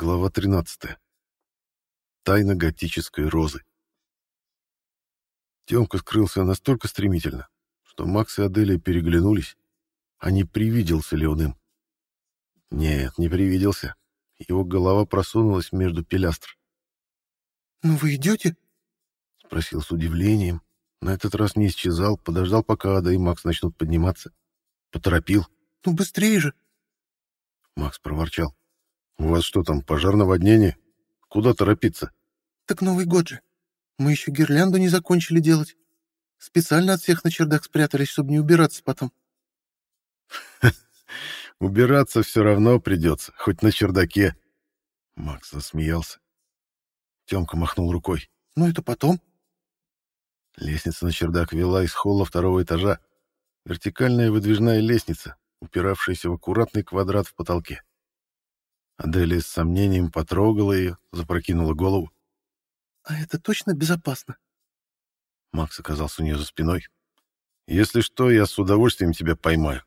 Глава 13. Тайна готической розы. Тёмка скрылся настолько стремительно, что Макс и Аделия переглянулись, а не привиделся ли он им. Нет, не привиделся. Его голова просунулась между пилястр. «Ну вы идете?» — спросил с удивлением. На этот раз не исчезал, подождал, пока Ада и Макс начнут подниматься. Поторопил. «Ну быстрее же!» Макс проворчал. «У вас что там, пожар наводнение? Куда торопиться?» «Так Новый год же. Мы еще гирлянду не закончили делать. Специально от всех на чердак спрятались, чтобы не убираться потом». «Убираться все равно придется, хоть на чердаке». Макс засмеялся. Тёмка махнул рукой. «Ну это потом». Лестница на чердак вела из холла второго этажа. Вертикальная выдвижная лестница, упиравшаяся в аккуратный квадрат в потолке. Аделия с сомнением потрогала ее, запрокинула голову. «А это точно безопасно?» Макс оказался у нее за спиной. «Если что, я с удовольствием тебя поймаю».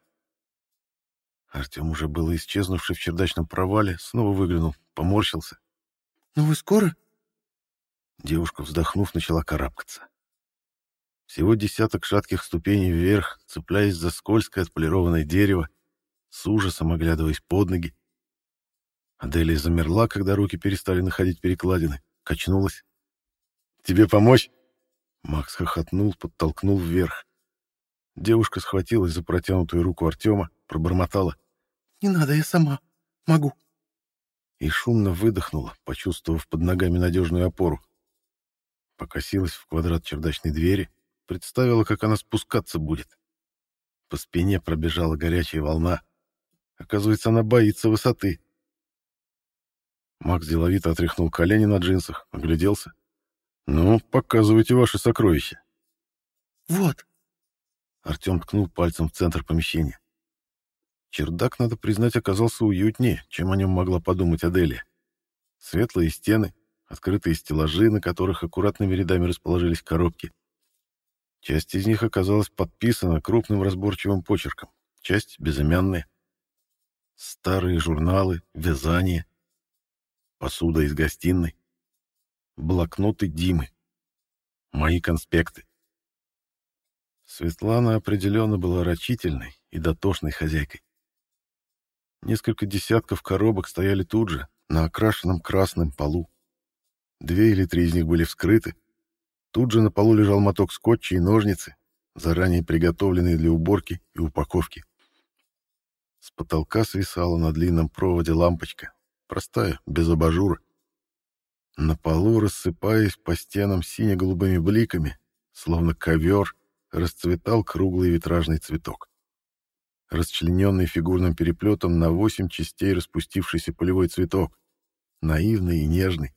Артем, уже было исчезнувший в чердачном провале, снова выглянул, поморщился. «Ну вы скоро?» Девушка, вздохнув, начала карабкаться. Всего десяток шатких ступеней вверх, цепляясь за скользкое отполированное дерево, с ужасом оглядываясь под ноги. Аделия замерла, когда руки перестали находить перекладины. Качнулась. «Тебе помочь?» Макс хохотнул, подтолкнул вверх. Девушка схватилась за протянутую руку Артема, пробормотала. «Не надо, я сама. Могу». И шумно выдохнула, почувствовав под ногами надежную опору. Покосилась в квадрат чердачной двери, представила, как она спускаться будет. По спине пробежала горячая волна. Оказывается, она боится высоты. Макс деловито отряхнул колени на джинсах, огляделся. «Ну, показывайте ваши сокровища». «Вот». Артем ткнул пальцем в центр помещения. Чердак, надо признать, оказался уютнее, чем о нем могла подумать Аделия. Светлые стены, открытые стеллажи, на которых аккуратными рядами расположились коробки. Часть из них оказалась подписана крупным разборчивым почерком, часть — безымянная. Старые журналы, вязание, посуда из гостиной, блокноты Димы, мои конспекты. Светлана определенно была рачительной и дотошной хозяйкой. Несколько десятков коробок стояли тут же, на окрашенном красном полу. Две или три из них были вскрыты. Тут же на полу лежал моток скотча и ножницы, заранее приготовленные для уборки и упаковки. С потолка свисала на длинном проводе лампочка, Простая, без абажура. На полу, рассыпаясь по стенам сине-голубыми бликами, словно ковер, расцветал круглый витражный цветок. Расчлененный фигурным переплетом на восемь частей распустившийся полевой цветок, наивный и нежный.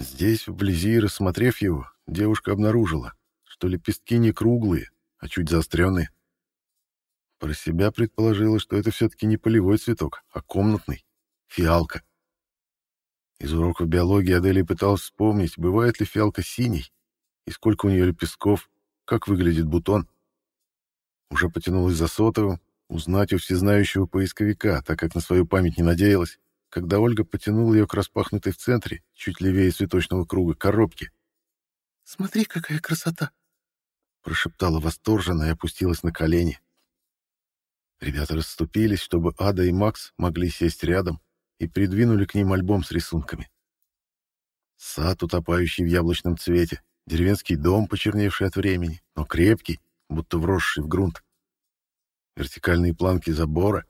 Здесь, вблизи, рассмотрев его, девушка обнаружила, что лепестки не круглые, а чуть заостренные. Про себя предположила, что это все-таки не полевой цветок, а комнатный. Фиалка. Из уроков биологии Аделия пыталась вспомнить, бывает ли фиалка синей, и сколько у нее лепестков, как выглядит бутон. Уже потянулась за сотовым, узнать у всезнающего поисковика, так как на свою память не надеялась, когда Ольга потянула ее к распахнутой в центре, чуть левее цветочного круга, коробке. «Смотри, какая красота!» прошептала восторженно и опустилась на колени. Ребята расступились, чтобы Ада и Макс могли сесть рядом, и придвинули к ним альбом с рисунками. Сад, утопающий в яблочном цвете, деревенский дом, почерневший от времени, но крепкий, будто вросший в грунт. Вертикальные планки забора,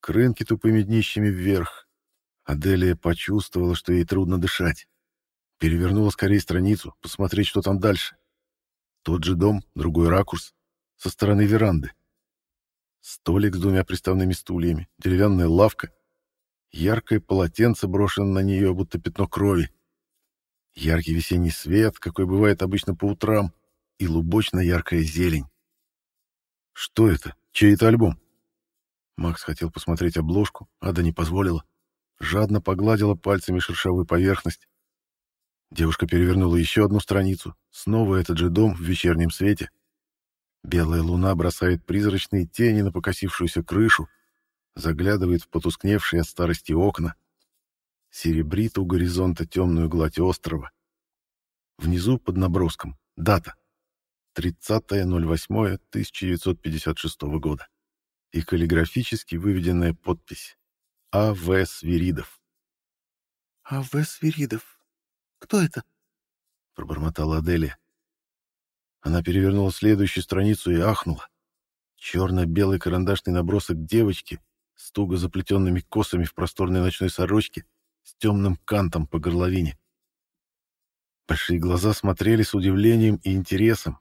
крынки тупыми днищами вверх. Аделия почувствовала, что ей трудно дышать. Перевернула скорее страницу, посмотреть, что там дальше. Тот же дом, другой ракурс, со стороны веранды. Столик с двумя приставными стульями, деревянная лавка, Яркое полотенце брошено на нее, будто пятно крови. Яркий весенний свет, какой бывает обычно по утрам, и лубочно-яркая зелень. Что это? Чей это альбом? Макс хотел посмотреть обложку, Ада не позволила. Жадно погладила пальцами шершавую поверхность. Девушка перевернула еще одну страницу. Снова этот же дом в вечернем свете. Белая луна бросает призрачные тени на покосившуюся крышу, заглядывает в потускневшие от старости окна, серебрит у горизонта темную гладь острова. Внизу под наброском дата 30.08.1956 года и каллиграфически выведенная подпись А.В. Свиридов. «А.В. Свиридов. Кто это?» — пробормотала Аделия. Она перевернула следующую страницу и ахнула. Черно-белый карандашный набросок девочки с туго заплетенными косами в просторной ночной сорочке с темным кантом по горловине. Большие глаза смотрели с удивлением и интересом.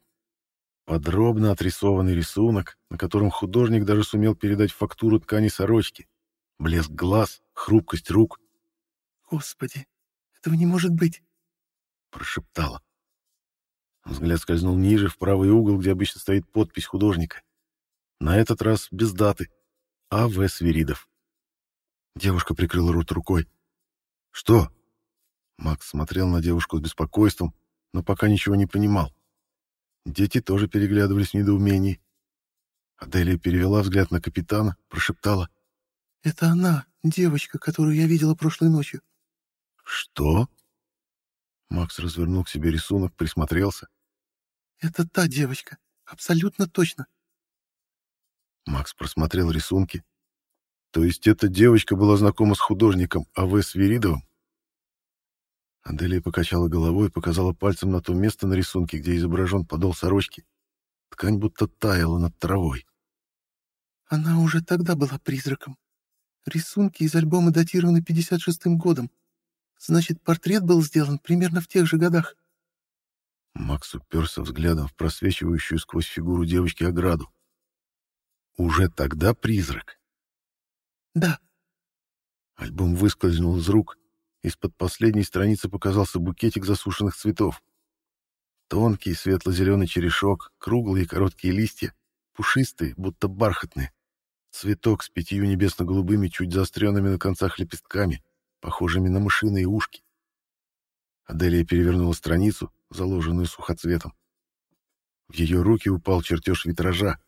Подробно отрисованный рисунок, на котором художник даже сумел передать фактуру ткани сорочки. Блеск глаз, хрупкость рук. «Господи, этого не может быть!» — прошептала. Взгляд скользнул ниже, в правый угол, где обычно стоит подпись художника. На этот раз без даты. А.В. Свиридов. Девушка прикрыла рот рукой. «Что?» Макс смотрел на девушку с беспокойством, но пока ничего не понимал. Дети тоже переглядывались в недоумении. Аделия перевела взгляд на капитана, прошептала. «Это она, девочка, которую я видела прошлой ночью». «Что?» Макс развернул к себе рисунок, присмотрелся. «Это та девочка, абсолютно точно». Макс просмотрел рисунки. То есть эта девочка была знакома с художником А.В. Свиридовым? Аделия покачала головой и показала пальцем на то место на рисунке, где изображен подол сорочки. Ткань будто таяла над травой. Она уже тогда была призраком. Рисунки из альбома датированы 56-м годом. Значит, портрет был сделан примерно в тех же годах. Макс уперся взглядом в просвечивающую сквозь фигуру девочки ограду. Уже тогда призрак? Да. Альбом выскользнул из рук. Из-под последней страницы показался букетик засушенных цветов. Тонкий светло-зеленый черешок, круглые короткие листья, пушистые, будто бархатные. Цветок с пятью небесно-голубыми, чуть заостренными на концах лепестками, похожими на мышиные ушки. Аделия перевернула страницу, заложенную сухоцветом. В ее руки упал чертеж витража,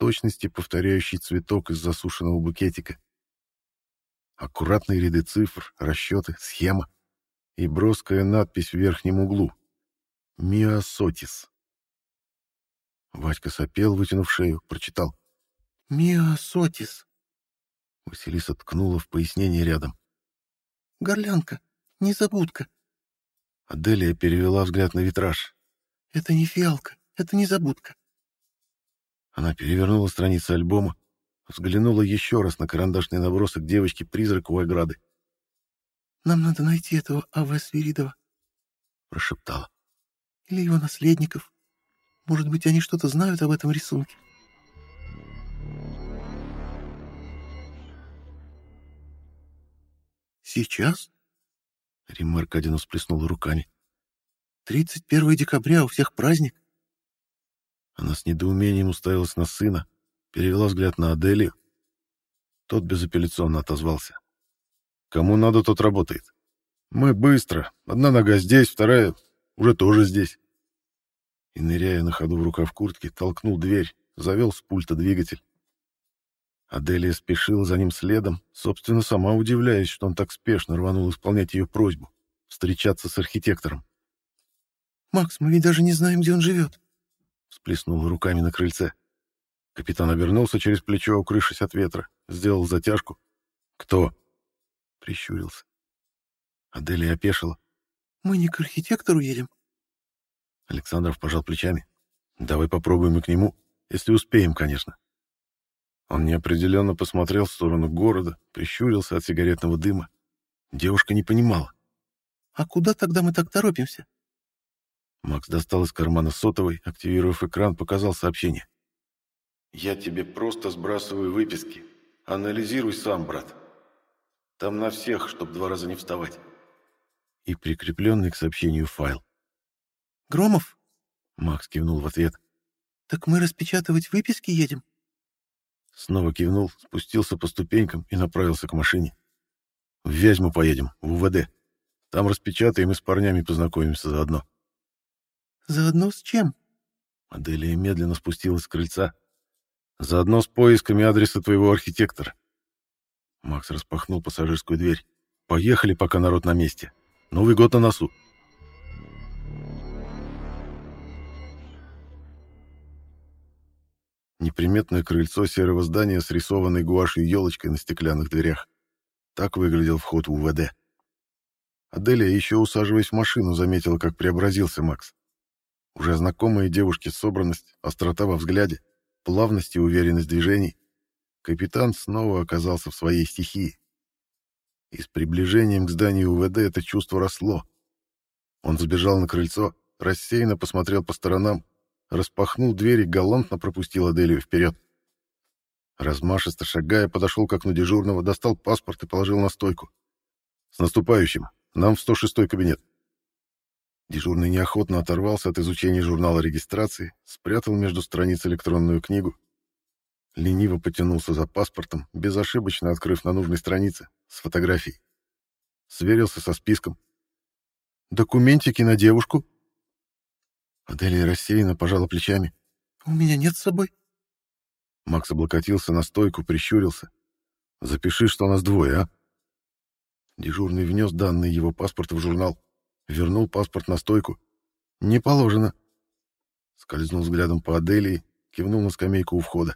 точности повторяющий цветок из засушенного букетика. Аккуратные ряды цифр, расчеты, схема и броская надпись в верхнем углу. «Миосотис». Вадька сопел, вытянув шею, прочитал. «Миосотис». Василиса ткнула в пояснение рядом. «Горлянка, незабудка». Аделия перевела взгляд на витраж. «Это не фиалка, это незабудка». Она перевернула страницу альбома, взглянула еще раз на карандашный набросок девочки-призрака у ограды. «Нам надо найти этого А.В. Свиридова», — прошептала. «Или его наследников. Может быть, они что-то знают об этом рисунке». «Сейчас?» — Римма Аркадьевна всплеснула руками. «31 декабря, у всех праздник». Она с недоумением уставилась на сына, перевела взгляд на Аделию. Тот безапелляционно отозвался. «Кому надо, тот работает. Мы быстро. Одна нога здесь, вторая уже тоже здесь». И, ныряя на ходу в рукав куртки, толкнул дверь, завел с пульта двигатель. Аделия спешила за ним следом, собственно, сама удивляясь, что он так спешно рванул исполнять ее просьбу — встречаться с архитектором. «Макс, мы ведь даже не знаем, где он живет», — всплеснула руками на крыльце. Капитан обернулся через плечо, укрывшись от ветра, сделал затяжку. «Кто?» — прищурился. Аделия опешила. «Мы не к архитектору едем». Александров пожал плечами. «Давай попробуем и к нему, если успеем, конечно». Он неопределенно посмотрел в сторону города, прищурился от сигаретного дыма. Девушка не понимала. «А куда тогда мы так торопимся?» Макс достал из кармана сотовый, активировав экран, показал сообщение. «Я тебе просто сбрасываю выписки. Анализируй сам, брат. Там на всех, чтоб два раза не вставать». И прикрепленный к сообщению файл. «Громов?» Макс кивнул в ответ. «Так мы распечатывать выписки едем?» Снова кивнул, спустился по ступенькам и направился к машине. «В Вязьму поедем, в УВД. Там распечатаем и с парнями познакомимся заодно». «Заодно с чем?» Аделия медленно спустилась с крыльца. «Заодно с поисками адреса твоего архитектора». Макс распахнул пассажирскую дверь. Поехали, пока народ на месте. Новый год на носу. Неприметное крыльцо серого здания с рисованной гуашью елочкой на стеклянных дверях. Так выглядел вход в УВД. Аделия, еще усаживаясь в машину, заметила, как преобразился Макс. Уже знакомая девушке собранность, острота во взгляде, плавность и уверенность движений. Капитан снова оказался в своей стихии. И с приближением к зданию УВД это чувство росло. Он забежал на крыльцо, рассеянно посмотрел по сторонам, распахнул дверь и галантно пропустил Аделию вперед. Размашисто шагая, подошел к окну дежурного, достал паспорт и положил на стойку. «С наступающим! Нам в 106-й кабинет!» Дежурный неохотно оторвался от изучения журнала регистрации, спрятал между страниц электронную книгу. Лениво потянулся за паспортом, безошибочно открыв на нужной странице, с фотографией. Сверился со списком. «Документики на девушку?» Аделия рассеянно пожала плечами. «У меня нет с собой». Макс облокотился на стойку, прищурился. «Запиши, что нас двое, а?» Дежурный внес данные его паспорта в журнал. Вернул паспорт на стойку. «Не положено». Скользнул взглядом по Аделии, кивнул на скамейку у входа.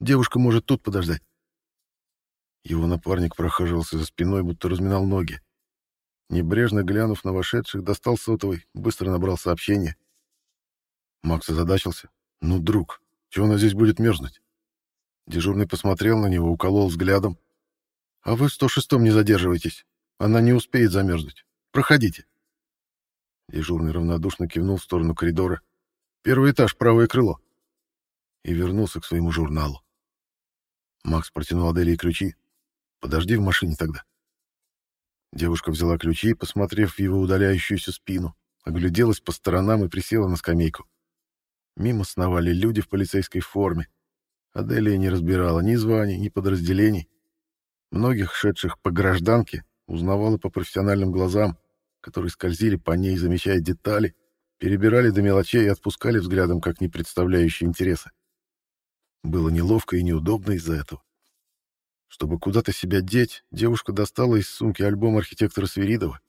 «Девушка может тут подождать». Его напарник прохаживался за спиной, будто разминал ноги. Небрежно глянув на вошедших, достал сотовый, быстро набрал сообщение. Макс озадачился. «Ну, друг, чего она здесь будет мерзнуть?» Дежурный посмотрел на него, уколол взглядом. «А вы в 106-м не задерживайтесь. Она не успеет замерзнуть. Проходите». Дежурный равнодушно кивнул в сторону коридора. «Первый этаж, правое крыло». И вернулся к своему журналу. Макс протянул Аделии ключи. «Подожди в машине тогда». Девушка взяла ключи, посмотрев в его удаляющуюся спину, огляделась по сторонам и присела на скамейку. Мимо сновали люди в полицейской форме. Аделия не разбирала ни званий, ни подразделений. Многих, шедших по гражданке, узнавала по профессиональным глазам, которые скользили по ней, замечая детали, перебирали до мелочей и отпускали взглядом, как не представляющие интереса. Было неловко и неудобно из-за этого. Чтобы куда-то себя деть, девушка достала из сумки альбом архитектора Свиридова,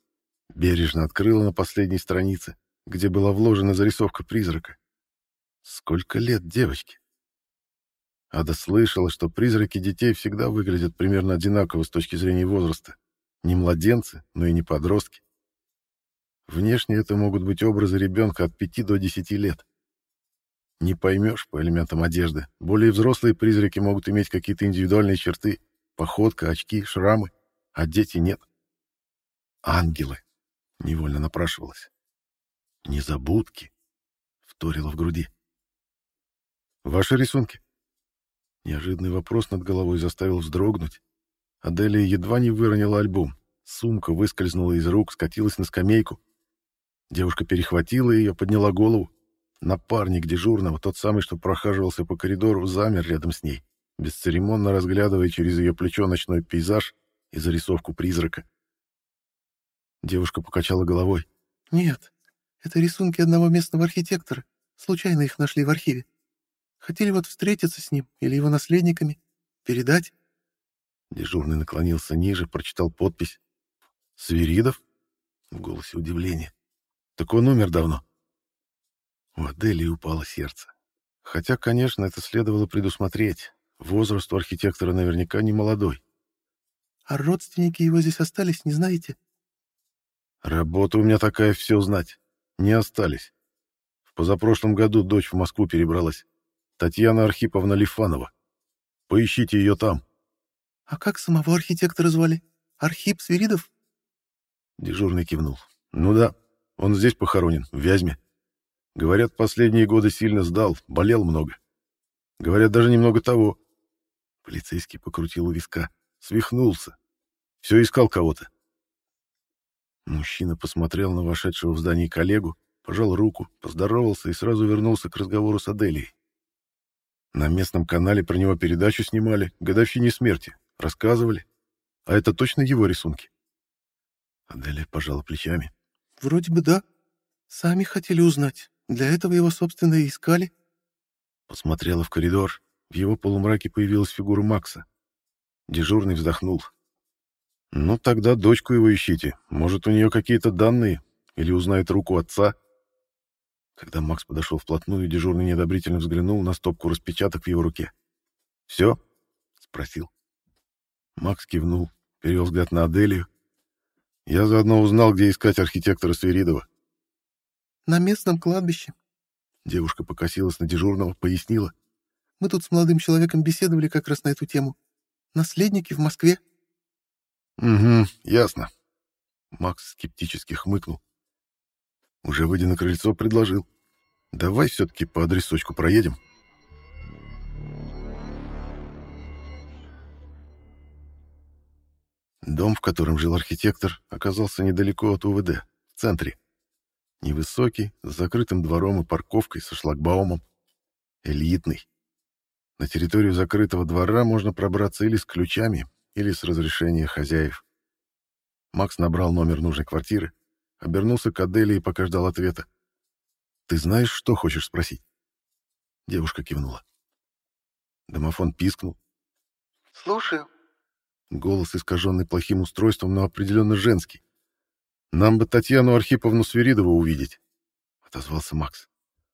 бережно открыла на последней странице, где была вложена зарисовка призрака. Сколько лет девочке? Ада слышала, что призраки детей всегда выглядят примерно одинаково с точки зрения возраста. Не младенцы, но и не подростки. Внешне это могут быть образы ребенка от 5 до 10 лет. Не поймешь по элементам одежды. Более взрослые призраки могут иметь какие-то индивидуальные черты. Походка, очки, шрамы. А дети нет. Ангелы. Невольно напрашивалась. Незабудки. Вторила в груди. Ваши рисунки? Неожиданный вопрос над головой заставил вздрогнуть. Аделия едва не выронила альбом. Сумка выскользнула из рук, скатилась на скамейку. Девушка перехватила ее, подняла голову. Напарник дежурного, тот самый, что прохаживался по коридору, замер рядом с ней, бесцеремонно разглядывая через ее плечо ночной пейзаж и зарисовку призрака. Девушка покачала головой. «Нет, это рисунки одного местного архитектора. Случайно их нашли в архиве. Хотели вот встретиться с ним или его наследниками, передать». Дежурный наклонился ниже, прочитал подпись. «Свиридов?» В голосе удивление. Так он умер давно. У Аделии упало сердце. Хотя, конечно, это следовало предусмотреть. Возраст у архитектора наверняка не молодой. А родственники его здесь остались, не знаете? Работа у меня такая все знать. Не остались. В позапрошлом году дочь в Москву перебралась. Татьяна Архиповна Лифанова. Поищите ее там. А как самого архитектора звали? Архип Свиридов? Дежурный кивнул. Ну да, он здесь похоронен, в Вязьме. Говорят, последние годы сильно сдал, болел много. Говорят, даже немного того. Полицейский покрутил у виска. Свихнулся. Все искал кого-то. Мужчина посмотрел на вошедшего в здание коллегу, пожал руку, поздоровался и сразу вернулся к разговору с Аделией. На местном канале про него передачу снимали, годовщине смерти, рассказывали. А это точно его рисунки? Аделия пожала плечами. Вроде бы да. Сами хотели узнать. Для этого его, собственно, и искали. Посмотрела в коридор. В его полумраке появилась фигура Макса. Дежурный вздохнул. Ну, тогда дочку его ищите. Может, у нее какие-то данные. Или узнает руку отца. Когда Макс подошел вплотную, дежурный неодобрительно взглянул на стопку распечаток в его руке. «Все?» — спросил. Макс кивнул, перевел взгляд на Аделию. Я заодно узнал, где искать архитектора Свиридова. «На местном кладбище». Девушка покосилась на дежурного, пояснила. «Мы тут с молодым человеком беседовали как раз на эту тему. Наследники в Москве». «Угу, ясно». Макс скептически хмыкнул. Уже выйдя на крыльцо, предложил. «Давай все-таки по адресочку проедем». Дом, в котором жил архитектор, оказался недалеко от УВД, в центре. Невысокий, с закрытым двором и парковкой со шлагбаумом. Элитный. На территорию закрытого двора можно пробраться или с ключами, или с разрешения хозяев. Макс набрал номер нужной квартиры, обернулся к Аделе и пока ждал ответа. «Ты знаешь, что хочешь спросить?» Девушка кивнула. Домофон пискнул. «Слушаю». Голос, искаженный плохим устройством, но определенно женский. «Нам бы Татьяну Архиповну Свиридову увидеть», — отозвался Макс.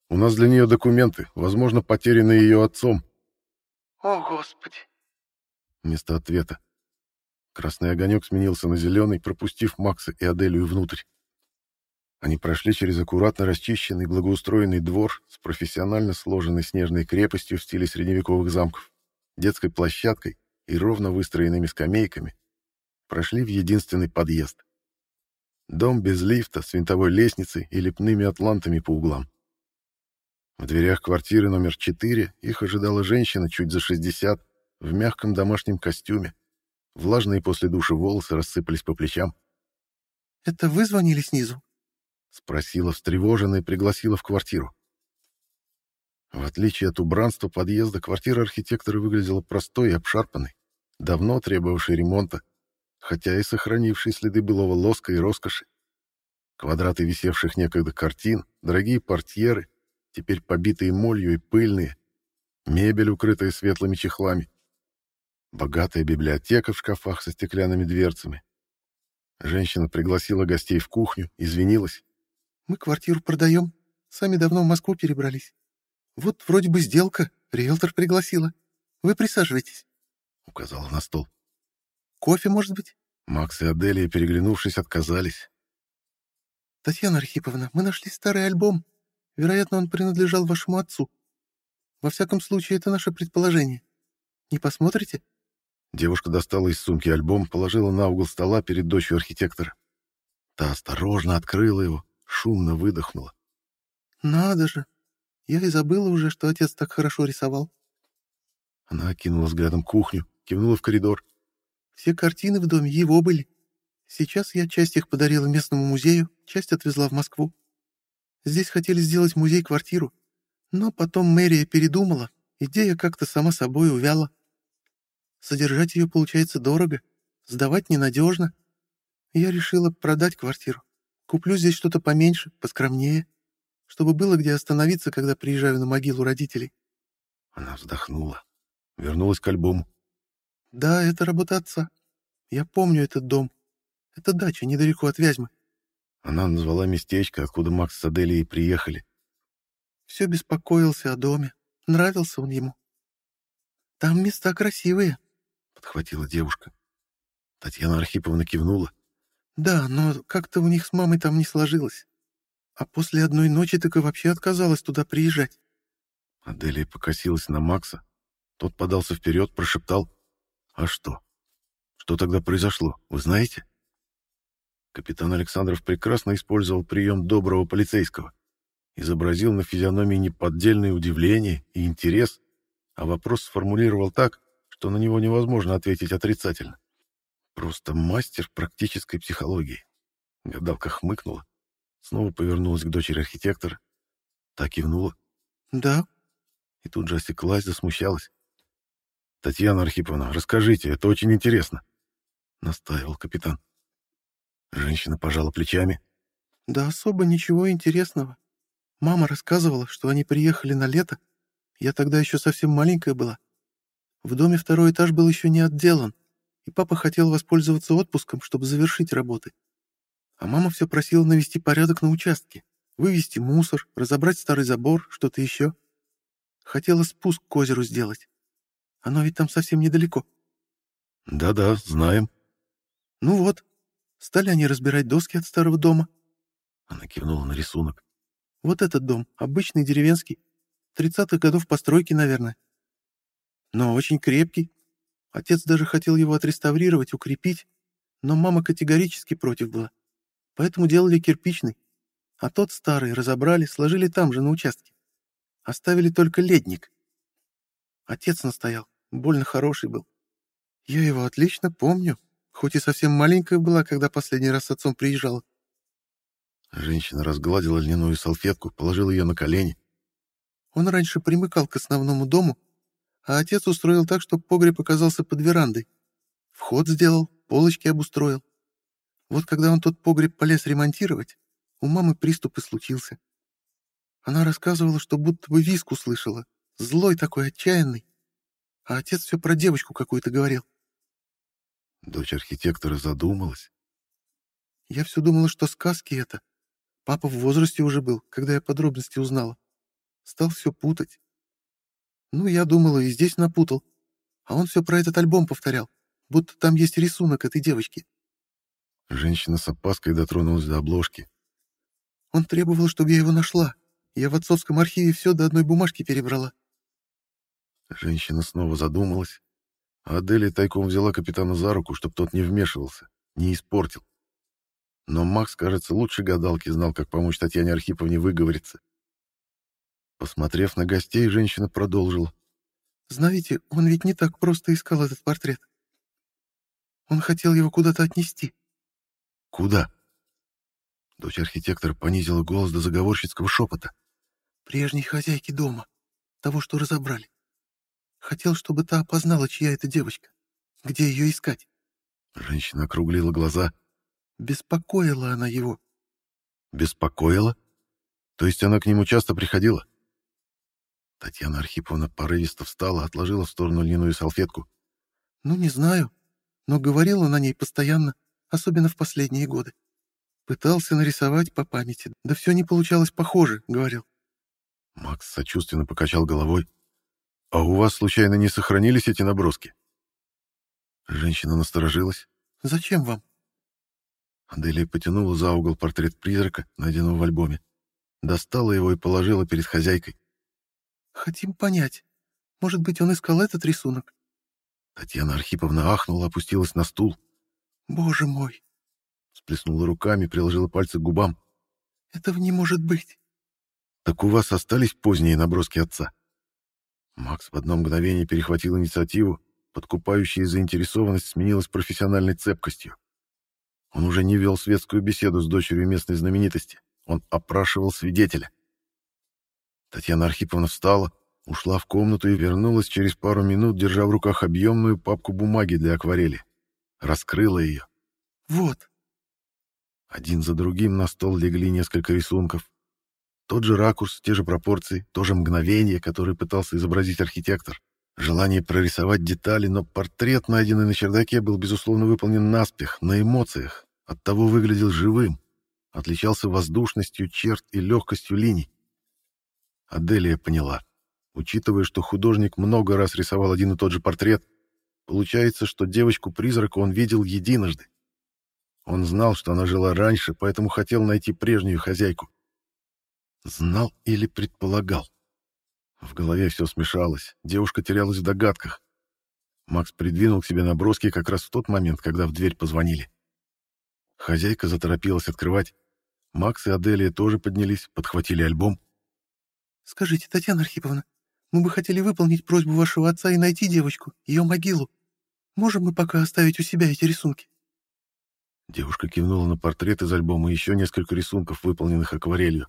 «У нас для нее документы, возможно, потерянные ее отцом». «О, Господи!» Вместо ответа. Красный огонек сменился на зеленый, пропустив Макса и Аделию внутрь. Они прошли через аккуратно расчищенный, благоустроенный двор с профессионально сложенной снежной крепостью в стиле средневековых замков, детской площадкой и ровно выстроенными скамейками. Прошли в единственный подъезд. Дом без лифта, с винтовой лестницей и лепными атлантами по углам. В дверях квартиры номер 4 их ожидала женщина чуть за 60 в мягком домашнем костюме. Влажные после душа волосы рассыпались по плечам. «Это вы звонили снизу?» — спросила встревоженно и пригласила в квартиру. В отличие от убранства подъезда, квартира архитектора выглядела простой и обшарпанной, давно требовавшей ремонта, хотя и сохранившей следы былого лоска и роскоши. Квадраты висевших некогда картин, дорогие портьеры, теперь побитые молью и пыльные, мебель, укрытая светлыми чехлами, богатая библиотека в шкафах со стеклянными дверцами. Женщина пригласила гостей в кухню, извинилась. «Мы квартиру продаем, сами давно в Москву перебрались. Вот вроде бы сделка, риэлтор пригласила. Вы присаживайтесь», — указала на стол. «Кофе, может быть?» Макс и Аделия, переглянувшись, отказались. «Татьяна Архиповна, мы нашли старый альбом. Вероятно, он принадлежал вашему отцу. Во всяком случае, это наше предположение. Не посмотрите?» Девушка достала из сумки альбом, положила на угол стола перед дочью архитектора. Та осторожно открыла его, шумно выдохнула. «Надо же! Я и забыла уже, что отец так хорошо рисовал». Она окинула взглядом кухню, кивнула в коридор. «Все картины в доме его были. Сейчас я часть их подарила местному музею, часть отвезла в Москву. Здесь хотели сделать музей-квартиру, но потом мэрия передумала, идея как-то сама собой увяла. Содержать ее получается дорого, сдавать ненадежно. Я решила продать квартиру. Куплю здесь что-то поменьше, поскромнее чтобы было где остановиться, когда приезжаю на могилу родителей. Она вздохнула, вернулась к альбому. Да, это работа отца. Я помню этот дом. Это дача недалеко от Вязьмы. Она назвала местечко, откуда Макс с Аделией приехали. Все беспокоился о доме. Нравился он ему. Там места красивые, — подхватила девушка. Татьяна Архиповна кивнула. Да, но как-то у них с мамой там не сложилось. А после одной ночи так и вообще отказалась туда приезжать. Аделия покосилась на Макса. Тот подался вперед, прошептал. «А что? Что тогда произошло, вы знаете?» Капитан Александров прекрасно использовал прием доброго полицейского. Изобразил на физиономии неподдельное удивление и интерес, а вопрос сформулировал так, что на него невозможно ответить отрицательно. Просто мастер практической психологии. Гадалка хмыкнула, Снова повернулась к дочери архитектора. Та кивнула. «Да». И тут же осеклась, засмущалась. «Татьяна Архиповна, расскажите, это очень интересно», — настаивал капитан. Женщина пожала плечами. «Да особо ничего интересного. Мама рассказывала, что они приехали на лето. Я тогда еще совсем маленькая была. В доме второй этаж был еще не отделан. и папа хотел воспользоваться отпуском, чтобы завершить работы. А мама все просила навести порядок на участке, вывести мусор, разобрать старый забор, что-то еще. Хотела спуск к озеру сделать. Оно ведь там совсем недалеко. Да-да, знаем. Ну вот, стали они разбирать доски от старого дома. Она кивнула на рисунок. Вот этот дом, обычный деревенский. Тридцатых годов постройки, наверное. Но очень крепкий. Отец даже хотел его отреставрировать, укрепить, но мама категорически против была. Поэтому делали кирпичный. А тот старый разобрали, сложили там же, на участке. Оставили только ледник. Отец настоял, больно хороший был. Я его отлично помню, хоть и совсем маленькая была, когда последний раз с отцом приезжала. Женщина разгладила льняную салфетку, положила ее на колени. Он раньше примыкал к основному дому, а отец устроил так, чтобы погреб оказался под верандой. Вход сделал, полочки обустроил. Вот когда он тот погреб полез ремонтировать, у мамы приступ и случился. Она рассказывала, что будто бы виск услышала, злой такой, отчаянный. А отец все про девочку какую-то говорил. Дочь архитектора задумалась. Я все думала, что сказки это. Папа в возрасте уже был, когда я подробности узнала. Стал все путать. Ну, я думала, и здесь напутал. А он все про этот альбом повторял, будто там есть рисунок этой девочки. Женщина с опаской дотронулась до обложки. Он требовал, чтобы я его нашла. Я в отцовском архиве все до одной бумажки перебрала. Женщина снова задумалась, а Аделия тайком взяла капитана за руку, чтобы тот не вмешивался, не испортил. Но Макс, кажется, лучше гадалки знал, как помочь Татьяне Архиповне выговориться. Посмотрев на гостей, женщина продолжила. «Знаете, он ведь не так просто искал этот портрет. Он хотел его куда-то отнести». «Куда?» Дочь архитектора понизила голос до заговорщицкого шепота. «Прежней хозяйки дома, того, что разобрали. Хотел, чтобы та опознала, чья это девочка. Где ее искать?» Женщина округлила глаза. Беспокоила она его. Беспокоила? То есть она к нему часто приходила? Татьяна Архиповна порывисто встала, отложила в сторону льняную салфетку. Ну, не знаю, но говорил он о ней постоянно, особенно в последние годы. Пытался нарисовать по памяти, да все не получалось похоже, говорил. Макс сочувственно покачал головой. «А у вас, случайно, не сохранились эти наброски?» Женщина насторожилась. «Зачем вам?» Аделия потянула за угол портрет призрака, найденного в альбоме. Достала его и положила перед хозяйкой. «Хотим понять. Может быть, он искал этот рисунок?» Татьяна Архиповна ахнула, опустилась на стул. «Боже мой!» Сплеснула руками, приложила пальцы к губам. «Этого не может быть!» «Так у вас остались поздние наброски отца?» Макс в одно мгновение перехватил инициативу, подкупающая заинтересованность сменилась профессиональной цепкостью. Он уже не вел светскую беседу с дочерью местной знаменитости. Он опрашивал свидетеля. Татьяна Архиповна встала, ушла в комнату и вернулась через пару минут, держа в руках объемную папку бумаги для акварели. Раскрыла ее. «Вот». Один за другим на стол легли несколько рисунков. Тот же ракурс, те же пропорции, то же мгновение, которое пытался изобразить архитектор. Желание прорисовать детали, но портрет, найденный на чердаке, был, безусловно, выполнен наспех, на эмоциях, оттого выглядел живым, отличался воздушностью черт и легкостью линий. Аделия поняла. Учитывая, что художник много раз рисовал один и тот же портрет, получается, что девочку-призрака он видел единожды. Он знал, что она жила раньше, поэтому хотел найти прежнюю хозяйку. Знал или предполагал? В голове все смешалось, девушка терялась в догадках. Макс придвинул к себе наброски как раз в тот момент, когда в дверь позвонили. Хозяйка заторопилась открывать. Макс и Аделия тоже поднялись, подхватили альбом. «Скажите, Татьяна Архиповна, мы бы хотели выполнить просьбу вашего отца и найти девочку, ее могилу. Можем мы пока оставить у себя эти рисунки?» Девушка кивнула на портрет из альбома и еще несколько рисунков, выполненных акварелью.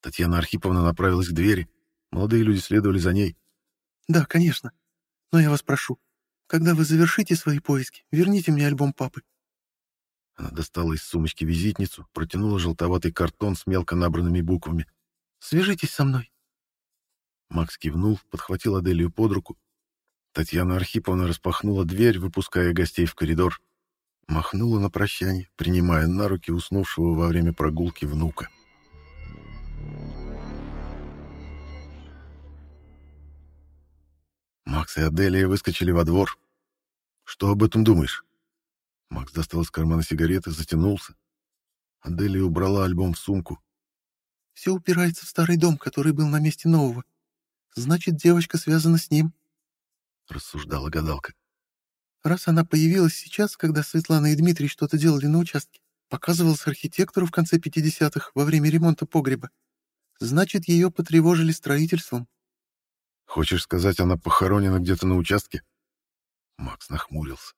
Татьяна Архиповна направилась к двери. Молодые люди следовали за ней. «Да, конечно. Но я вас прошу, когда вы завершите свои поиски, верните мне альбом папы». Она достала из сумочки визитницу, протянула желтоватый картон с мелко набранными буквами. «Свяжитесь со мной». Макс кивнул, подхватил Аделию под руку. Татьяна Архиповна распахнула дверь, выпуская гостей в коридор. Махнула на прощание, принимая на руки уснувшего во время прогулки внука. Макс и Аделия выскочили во двор. «Что об этом думаешь?» Макс достал из кармана сигареты, затянулся. Аделия убрала альбом в сумку. «Все упирается в старый дом, который был на месте нового. Значит, девочка связана с ним», — рассуждала гадалка. «Раз она появилась сейчас, когда Светлана и Дмитрий что-то делали на участке, показывалась архитектору в конце 50-х во время ремонта погреба, значит, ее потревожили строительством». «Хочешь сказать, она похоронена где-то на участке?» Макс нахмурился.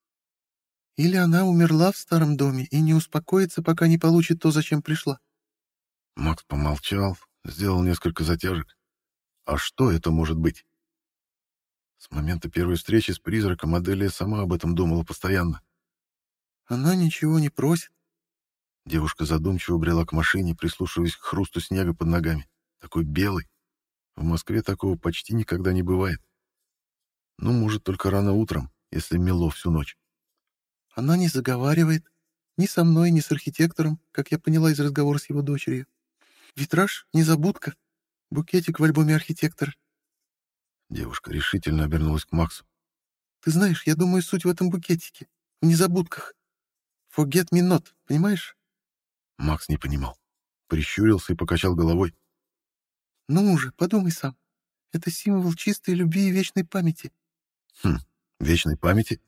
Или она умерла в старом доме и не успокоится, пока не получит то, зачем пришла. Макс помолчал, сделал несколько затяжек. А что это может быть? С момента первой встречи с призраком Аделия сама об этом думала постоянно. Она ничего не просит. Девушка задумчиво брела к машине, прислушиваясь к хрусту снега под ногами. Такой белый. В Москве такого почти никогда не бывает. Ну, может, только рано утром, если мело всю ночь. Она не заговаривает. Ни со мной, ни с архитектором, как я поняла из разговора с его дочерью. Витраж — незабудка. Букетик в альбоме архитектора. Девушка решительно обернулась к Максу. Ты знаешь, я думаю, суть в этом букетике. В незабудках. Forget me not, понимаешь? Макс не понимал. Прищурился и покачал головой. Ну уже, подумай сам. Это символ чистой любви и вечной памяти. Хм, вечной памяти?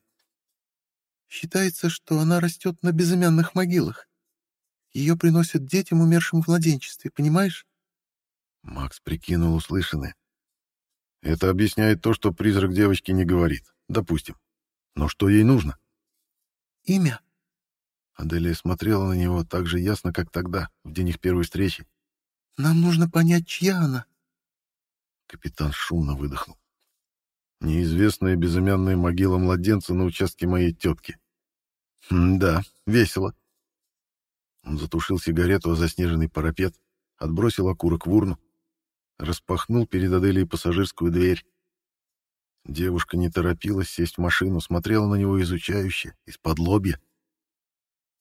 Считается, что она растет на безымянных могилах. Ее приносят детям, умершим в младенчестве, понимаешь? Макс прикинул услышанное. Это объясняет то, что призрак девочки не говорит. Допустим. Но что ей нужно? Имя. Аделия смотрела на него так же ясно, как тогда, в день их первой встречи. Нам нужно понять, чья она. Капитан шумно выдохнул. Неизвестная безымянная могила младенца на участке моей тетки. да, весело. Он затушил сигарету о заснеженный парапет, отбросил окурок в урну, распахнул перед Аделией пассажирскую дверь. Девушка не торопилась сесть в машину, смотрела на него изучающе, из-под лобья.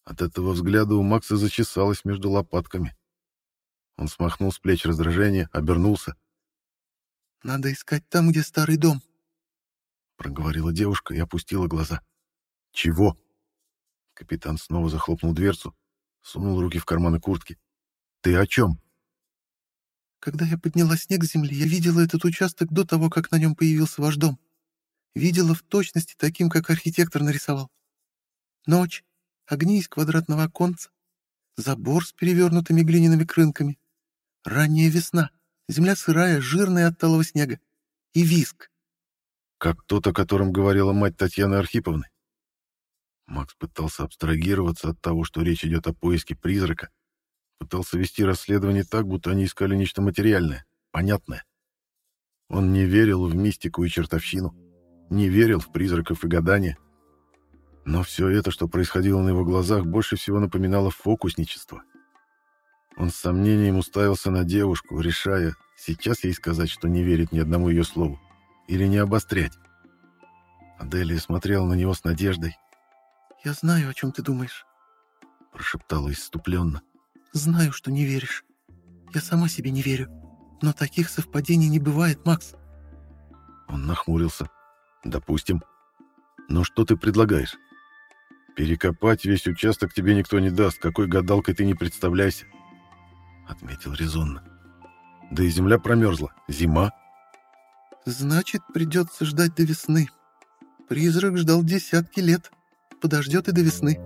От этого взгляда у Макса зачесалось между лопатками. Он смахнул с плеч раздражение, обернулся. «Надо искать там, где старый дом», проговорила девушка и опустила глаза. «Чего?» Капитан снова захлопнул дверцу, сунул руки в карманы куртки. «Ты о чем?» «Когда я подняла снег с земли, я видела этот участок до того, как на нем появился ваш дом. Видела в точности таким, как архитектор нарисовал. Ночь, огни из квадратного оконца, забор с перевернутыми глиняными крынками, ранняя весна, земля сырая, жирная от талого снега и виск. Как тот, о котором говорила мать Татьяны Архиповны. Макс пытался абстрагироваться от того, что речь идет о поиске призрака. Пытался вести расследование так, будто они искали нечто материальное, понятное. Он не верил в мистику и чертовщину, не верил в призраков и гадания. Но все это, что происходило на его глазах, больше всего напоминало фокусничество. Он с сомнением уставился на девушку, решая, сейчас ей сказать, что не верит ни одному ее слову или не обострять. Аделия смотрела на него с надеждой. «Я знаю, о чем ты думаешь», — прошептала иступленно. «Знаю, что не веришь. Я сама себе не верю. Но таких совпадений не бывает, Макс». Он нахмурился. «Допустим. Но что ты предлагаешь? Перекопать весь участок тебе никто не даст, какой гадалкой ты не представляйся», — отметил резонно. «Да и земля промерзла. Зима. Значит, придется ждать до весны. Призрак ждал десятки лет. Подождет и до весны.